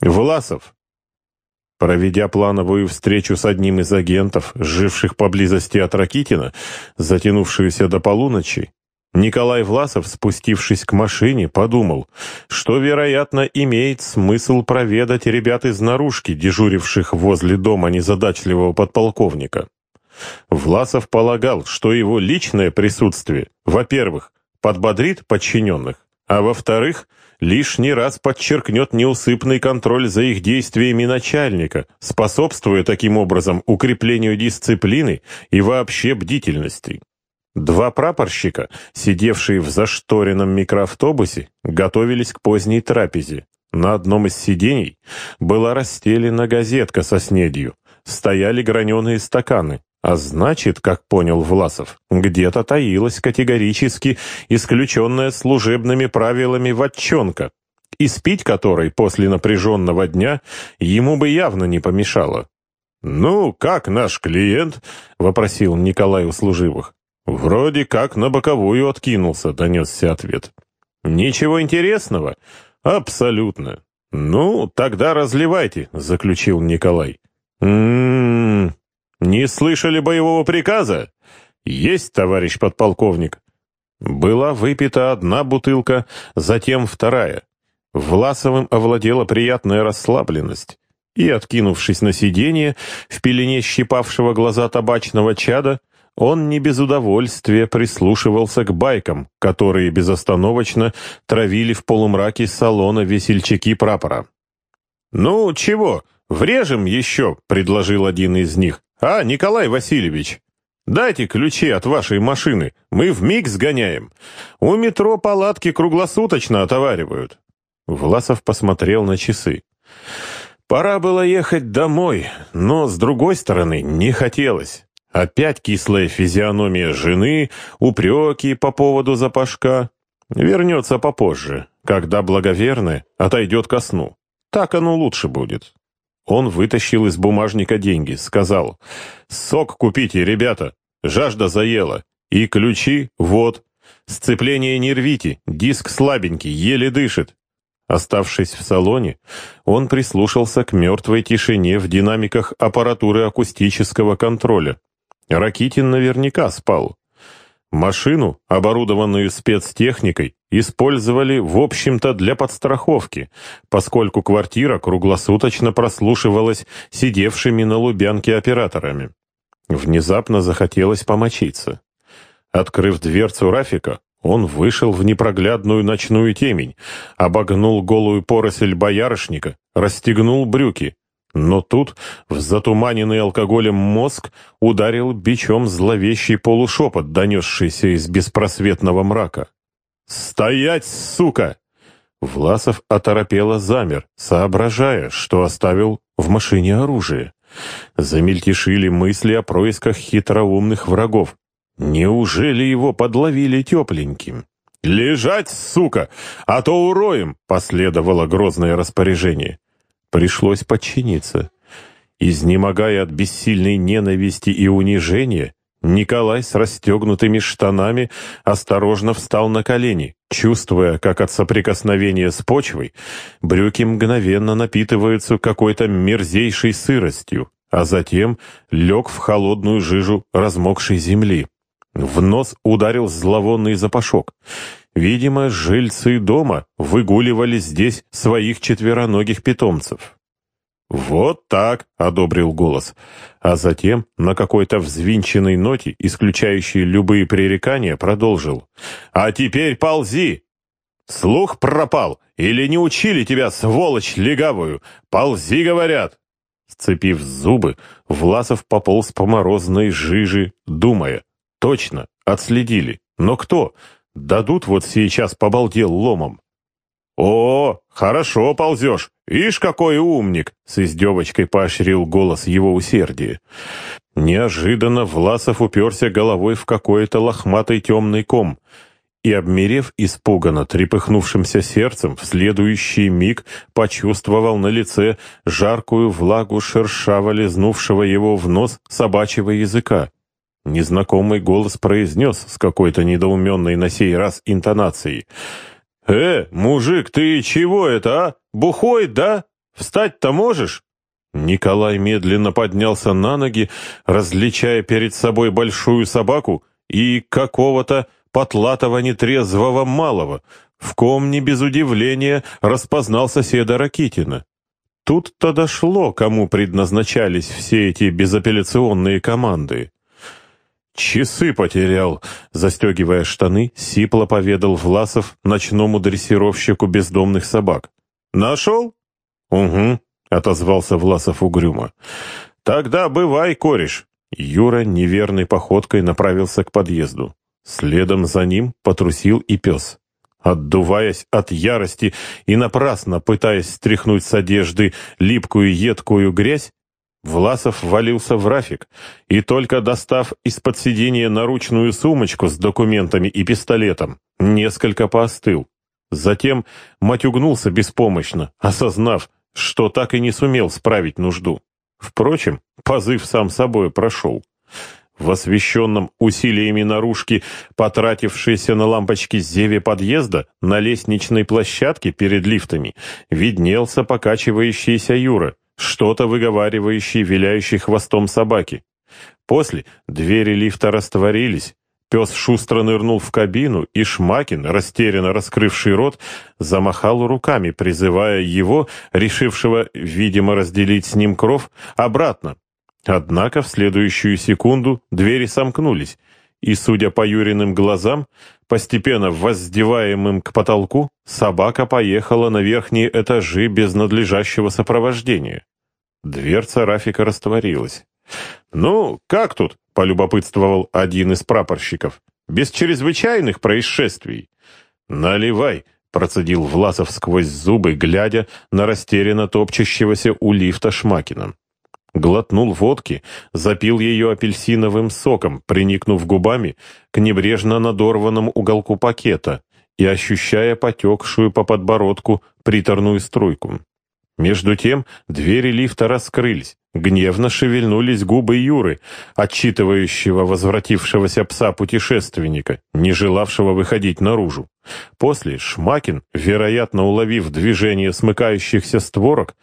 Власов, Проведя плановую встречу с одним из агентов, живших поблизости от Ракитина, затянувшуюся до полуночи, Николай Власов, спустившись к машине, подумал, что, вероятно, имеет смысл проведать ребят из наружки, дежуривших возле дома незадачливого подполковника. Власов полагал, что его личное присутствие, во-первых, подбодрит подчиненных, а во-вторых, лишний раз подчеркнет неусыпный контроль за их действиями начальника, способствуя таким образом укреплению дисциплины и вообще бдительности. Два прапорщика, сидевшие в зашторенном микроавтобусе, готовились к поздней трапезе. На одном из сидений была расстелена газетка со снедью, стояли граненые стаканы, а значит, как понял Власов, где-то таилась категорически исключенная служебными правилами ватчонка, испить которой после напряженного дня ему бы явно не помешало. «Ну, как наш клиент?» — вопросил Николай у служивых. «Вроде как на боковую откинулся», — донесся ответ. «Ничего интересного?» «Абсолютно». «Ну, тогда разливайте», — заключил Николай. «М-м-м», «Не слышали боевого приказа?» «Есть, товарищ подполковник». Была выпита одна бутылка, затем вторая. Власовым овладела приятная расслабленность. И, откинувшись на сиденье, в пелене щипавшего глаза табачного чада, он не без удовольствия прислушивался к байкам, которые безостановочно травили в полумраке салона весельчаки прапора. «Ну, чего, врежем еще», — предложил один из них. «А, Николай Васильевич, дайте ключи от вашей машины, мы в миг сгоняем. У метро палатки круглосуточно отоваривают». Власов посмотрел на часы. Пора было ехать домой, но, с другой стороны, не хотелось. Опять кислая физиономия жены, упреки по поводу запашка. Вернется попозже, когда благоверный отойдет ко сну. Так оно лучше будет. Он вытащил из бумажника деньги, сказал, «Сок купите, ребята, жажда заела, и ключи вот. Сцепление не рвите, диск слабенький, еле дышит». Оставшись в салоне, он прислушался к мертвой тишине в динамиках аппаратуры акустического контроля. Ракитин наверняка спал. Машину, оборудованную спецтехникой, использовали, в общем-то, для подстраховки, поскольку квартира круглосуточно прослушивалась сидевшими на Лубянке операторами. Внезапно захотелось помочиться. Открыв дверцу Рафика, он вышел в непроглядную ночную темень, обогнул голую поросль боярышника, расстегнул брюки. Но тут в затуманенный алкоголем мозг ударил бичом зловещий полушепот, донесшийся из беспросветного мрака. «Стоять, сука!» Власов оторопело замер, соображая, что оставил в машине оружие. Замельтешили мысли о происках хитроумных врагов. Неужели его подловили тепленьким? «Лежать, сука, а то уроем!» — последовало грозное распоряжение. Пришлось подчиниться. Изнемогая от бессильной ненависти и унижения, Николай с расстегнутыми штанами осторожно встал на колени, чувствуя, как от соприкосновения с почвой брюки мгновенно напитываются какой-то мерзейшей сыростью, а затем лег в холодную жижу размокшей земли. В нос ударил зловонный запашок. Видимо, жильцы дома выгуливали здесь своих четвероногих питомцев. «Вот так!» — одобрил голос. А затем, на какой-то взвинченной ноте, исключающей любые пререкания, продолжил. «А теперь ползи!» «Слух пропал! Или не учили тебя, сволочь легавую? Ползи, говорят!» Сцепив зубы, Власов пополз по морозной жиже, думая. «Точно, отследили. Но кто? Дадут вот сейчас побалдел ломом. «О, хорошо ползешь! Ишь, какой умник!» — с издевочкой поощрил голос его усердия. Неожиданно Власов уперся головой в какой-то лохматый темный ком и, обмерев испуганно трепыхнувшимся сердцем, в следующий миг почувствовал на лице жаркую влагу шершаво лизнувшего его в нос собачьего языка. Незнакомый голос произнес с какой-то недоуменной на сей раз интонацией — «Э, мужик, ты чего это, а? Бухой, да? Встать-то можешь?» Николай медленно поднялся на ноги, различая перед собой большую собаку и какого-то потлатого нетрезвого малого, в ком не без удивления распознал соседа Ракитина. Тут-то дошло, кому предназначались все эти безапелляционные команды. «Часы потерял», — застегивая штаны, сипло поведал Власов ночному дрессировщику бездомных собак. «Нашел?» «Угу», — отозвался Власов угрюмо. «Тогда бывай, кореш». Юра неверной походкой направился к подъезду. Следом за ним потрусил и пес. Отдуваясь от ярости и напрасно пытаясь стряхнуть с одежды липкую едкую грязь, Власов валился в рафик и, только достав из-под сиденья наручную сумочку с документами и пистолетом, несколько поостыл. Затем матюгнулся беспомощно, осознав, что так и не сумел справить нужду. Впрочем, позыв сам собой прошел. В освещенном усилиями наружки, потратившейся на лампочки зеве подъезда, на лестничной площадке перед лифтами, виднелся покачивающийся Юра, что-то выговаривающий, виляющий хвостом собаки. После двери лифта растворились, Пес шустро нырнул в кабину, и Шмакин, растерянно раскрывший рот, замахал руками, призывая его, решившего, видимо, разделить с ним кров, обратно. Однако в следующую секунду двери сомкнулись, и, судя по Юриным глазам, постепенно воздеваемым к потолку, собака поехала на верхние этажи без надлежащего сопровождения. Дверца Рафика растворилась. «Ну, как тут?» — полюбопытствовал один из прапорщиков. «Без чрезвычайных происшествий». «Наливай!» — процедил Власов сквозь зубы, глядя на растерянно топчущегося у лифта Шмакина. Глотнул водки, запил ее апельсиновым соком, приникнув губами к небрежно надорванному уголку пакета и ощущая потекшую по подбородку приторную струйку. Между тем двери лифта раскрылись, Гневно шевельнулись губы Юры, отчитывающего возвратившегося пса-путешественника, не желавшего выходить наружу. После Шмакин, вероятно уловив движение смыкающихся створок,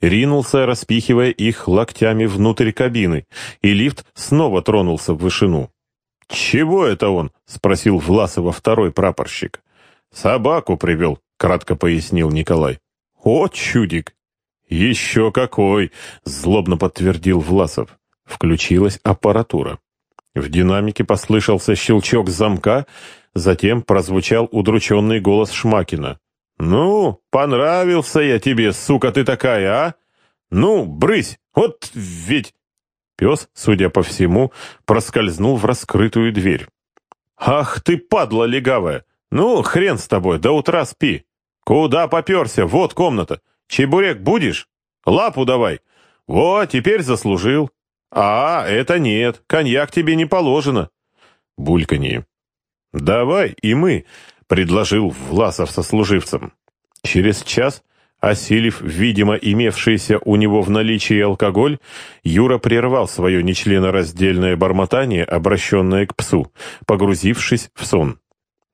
ринулся, распихивая их локтями внутрь кабины, и лифт снова тронулся в вышину. «Чего это он?» — спросил Власова второй прапорщик. «Собаку привел», — кратко пояснил Николай. «О, чудик! «Еще какой!» — злобно подтвердил Власов. Включилась аппаратура. В динамике послышался щелчок замка, затем прозвучал удрученный голос Шмакина. «Ну, понравился я тебе, сука ты такая, а? Ну, брысь, вот ведь...» Пес, судя по всему, проскользнул в раскрытую дверь. «Ах ты, падла легавая! Ну, хрен с тобой, до утра спи! Куда поперся? Вот комната! Чебурек будешь? Лапу давай. Во, теперь заслужил. А, это нет, коньяк тебе не положено. Бульканье. Давай и мы, предложил Власов сослуживцам. Через час, осилив, видимо, имевшийся у него в наличии алкоголь, Юра прервал свое нечленораздельное бормотание, обращенное к псу, погрузившись в сон.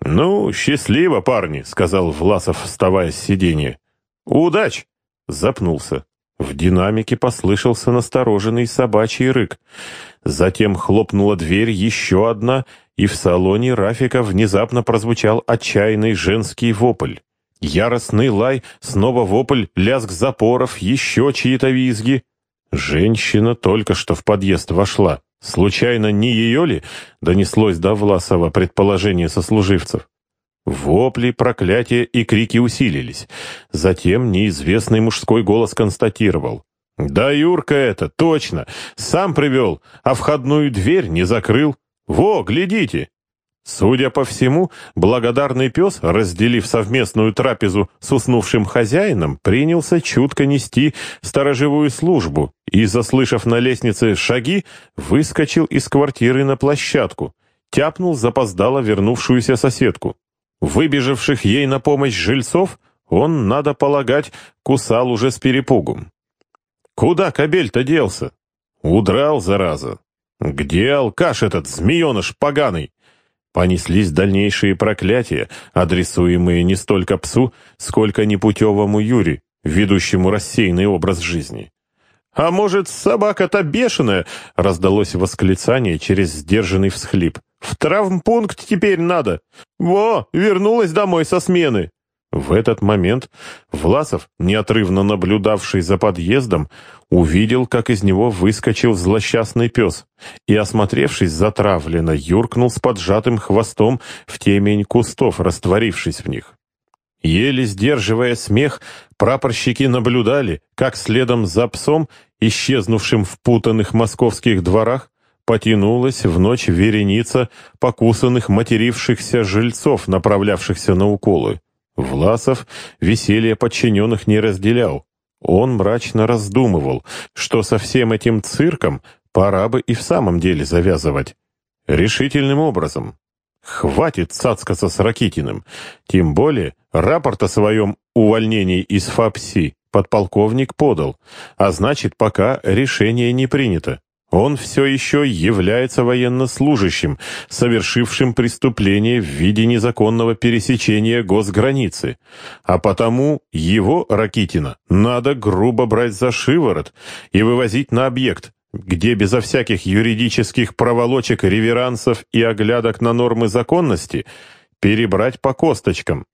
«Ну, счастливо, парни», — сказал Власов, вставая с сиденья. «Удач!» — запнулся. В динамике послышался настороженный собачий рык. Затем хлопнула дверь еще одна, и в салоне Рафика внезапно прозвучал отчаянный женский вопль. Яростный лай, снова вопль, лязг запоров, еще чьи-то визги. Женщина только что в подъезд вошла. Случайно не ее ли? Донеслось до Власова предположение сослуживцев. Вопли, проклятия и крики усилились. Затем неизвестный мужской голос констатировал. «Да Юрка это, точно! Сам привел, а входную дверь не закрыл. Во, глядите!» Судя по всему, благодарный пес, разделив совместную трапезу с уснувшим хозяином, принялся чутко нести сторожевую службу и, заслышав на лестнице шаги, выскочил из квартиры на площадку, тяпнул запоздало вернувшуюся соседку. Выбежавших ей на помощь жильцов он, надо полагать, кусал уже с перепугом. Куда кобель-то делся? Удрал, зараза. Где алкаш этот, змееныш поганый? Понеслись дальнейшие проклятия, адресуемые не столько псу, сколько непутевому Юре, ведущему рассеянный образ жизни. «А может, собака-то бешеная?» — раздалось восклицание через сдержанный всхлип. «В травмпункт теперь надо! Во, вернулась домой со смены!» В этот момент Власов, неотрывно наблюдавший за подъездом, увидел, как из него выскочил злосчастный пес и, осмотревшись затравленно, юркнул с поджатым хвостом в темень кустов, растворившись в них. Еле сдерживая смех, прапорщики наблюдали, как следом за псом, исчезнувшим в путанных московских дворах, потянулась в ночь вереница покусанных матерившихся жильцов, направлявшихся на уколы. Власов веселье подчиненных не разделял. Он мрачно раздумывал, что со всем этим цирком пора бы и в самом деле завязывать. Решительным образом. Хватит цацкаться с Ракитиным. Тем более, рапорт о своем увольнении из ФАПСИ подполковник подал, а значит, пока решение не принято. Он все еще является военнослужащим, совершившим преступление в виде незаконного пересечения госграницы. А потому его, Ракитина, надо грубо брать за шиворот и вывозить на объект, где безо всяких юридических проволочек, реверансов и оглядок на нормы законности перебрать по косточкам,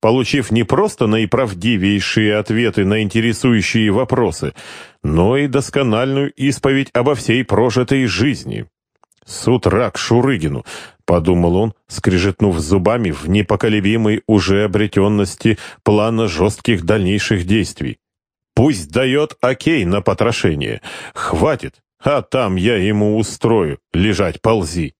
получив не просто наиправдивейшие ответы на интересующие вопросы, но и доскональную исповедь обо всей прожитой жизни. «С утра к Шурыгину», — подумал он, скрежетнув зубами в непоколебимой уже обретенности плана жестких дальнейших действий. Пусть дает окей на потрошение. Хватит, а там я ему устрою. Лежать ползи.